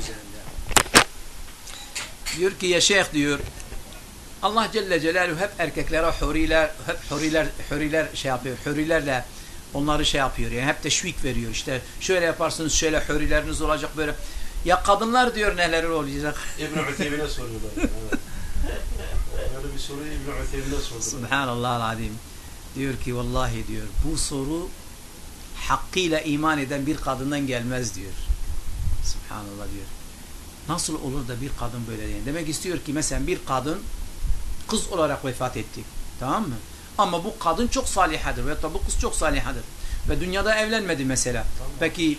üzerinde. Diyor ki ya şeyh diyor Allah Celle Celaluhu hep erkeklere huriler hep huriler huriler şey yapıyor. Hurilerle onları şey yapıyor. Yani hep teşvik veriyor. İşte şöyle yaparsınız şöyle hurileriniz olacak böyle. Ya kadınlar diyor neler olacak. İbn-i Ütheymin'e soruyorlar. Evet. Böyle bir soruyu İbn-i Ütheymin'e sordular. Subhanallah azim. Diyor ki vallahi diyor bu soru hakkıyla iman eden bir kadından gelmez diyor. Subhanallah diyor. Nasıl olur da bir kadın böyle değil? Demek istiyor ki mesela bir kadın kız olarak vefat etti. Tamam mı? Ama bu kadın çok salihadır veya da bu kız çok salihadır. Ve dünyada evlenmedi mesela. Peki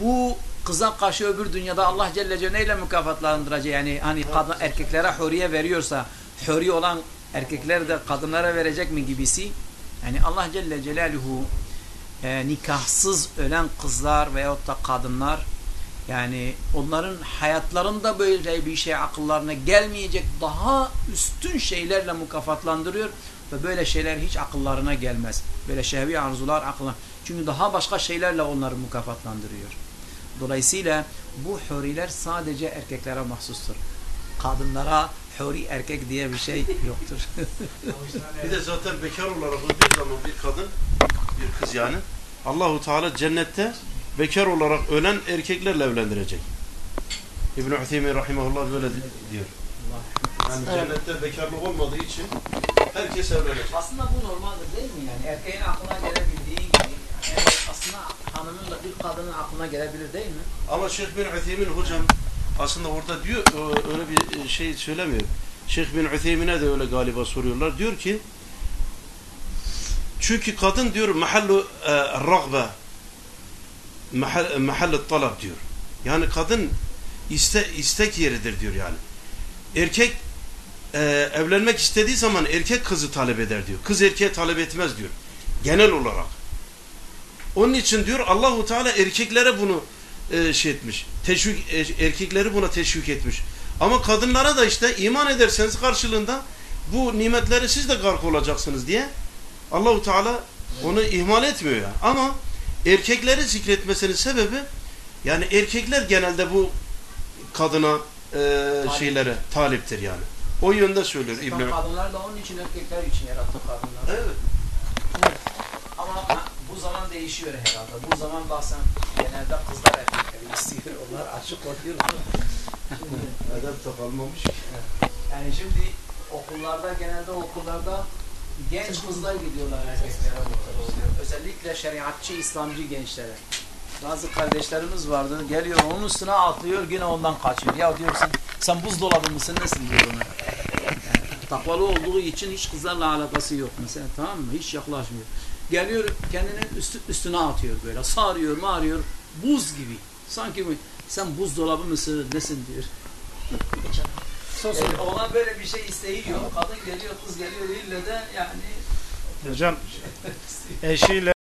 bu kıza karşı öbür dünyada Allah Celle Celle neyle mükafatlandıracak? Yani hani kadın erkeklere huriye veriyorsa huri olan erkekler de kadınlara verecek mi gibisi? Yani Allah Celle Celaluhu e, nikahsız ölen kızlar veyahut da kadınlar yani onların hayatlarında böyle bir şey akıllarına gelmeyecek daha üstün şeylerle mükafatlandırıyor ve böyle şeyler hiç akıllarına gelmez. Böyle şehvi arzular aklına. Çünkü daha başka şeylerle onları mükafatlandırıyor. Dolayısıyla bu huriler sadece erkeklere mahsustur. Kadınlara huri erkek diye bir şey yoktur. Bir de zaten bekar olarak öldüğü zaman bir kadın, bir kız yani Allahu Teala cennette bekar olarak ölen erkeklerle evlendirecek. İbn-i Ütheymin Rahimahullah böyle diyor. Yani cennette bekarlık olmadığı için herkes evlenecek. Aslında bu normaldir değil mi yani? Erkeğin aklına gelebildiği gibi yani aslında hanımın da bir kadının aklına gelebilir değil mi? Ama Şeyh bin Ütheymin hocam aslında orada diyor öyle bir şey söylemiyor. Şeyh bin Ütheymin'e de öyle galiba soruyorlar. Diyor ki çünkü kadın diyor mahallu e, ragbe mahal, mahallu talab diyor. Yani kadın iste, istek yeridir diyor yani. Erkek e, evlenmek istediği zaman erkek kızı talep eder diyor. Kız erkeğe talep etmez diyor. Genel olarak. Onun için diyor Allahu Teala erkeklere bunu e, şey etmiş. Teşvik e, erkekleri buna teşvik etmiş. Ama kadınlara da işte iman ederseniz karşılığında bu nimetleri siz de gark olacaksınız diye Allahu Teala onu ihmal etmiyor yani. Ama erkekleri zikretmesinin sebebi yani erkekler genelde bu kadına e, şeylere taliptir yani. O yönde söylüyor İbn kadınlar da onun için erkekler için yarattı kadınlar. Evet. Ama bu zaman değişiyor herhalde. Bu zaman baksan genelde kızlar erkekleri istiyor. Onlar açık oluyorlar. Edep de kalmamış. Yani şimdi okullarda genelde okullarda genç kızlar gidiyorlar erkeklere. Özellikle şeriatçı, İslamcı gençlere. Bazı kardeşlerimiz vardı. Geliyor onun üstüne atlıyor yine ondan kaçıyor. Ya diyorsun sen buzdolabı mısın nesin diyor ona. Takvalı olduğu için hiç kızlarla alakası yok mesela tamam mı? Hiç yaklaşmıyor. Geliyor kendini üstü, üstüne atıyor böyle. Sarıyor mağırıyor. Buz gibi. Sanki? Sen buzdolabı mısın nesin diyor. Yani olan böyle bir şey isteği yok. Kadın geliyor, kız geliyor ille de yani Hocam eşiyle